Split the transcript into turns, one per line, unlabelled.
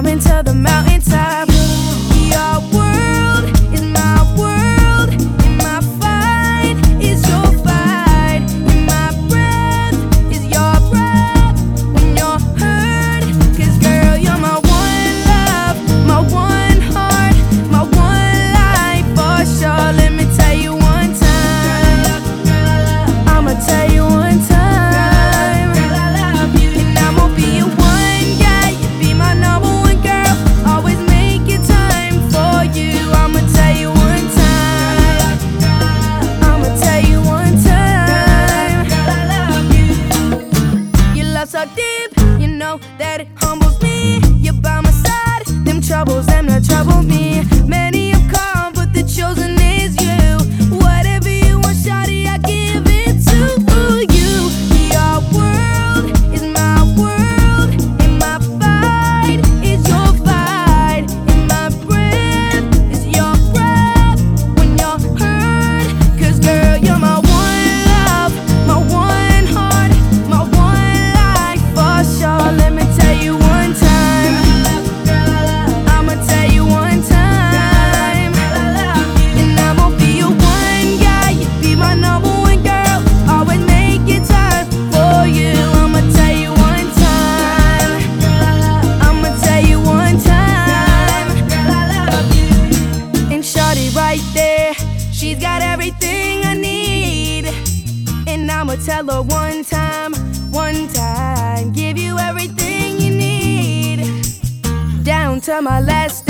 climbing to the mountaintop. so deep, you know that it humbles me. You're by my side, them troubles, them that trouble me. Many got everything I need. And I'ma tell her one time, one time, give you everything you need. Down to my last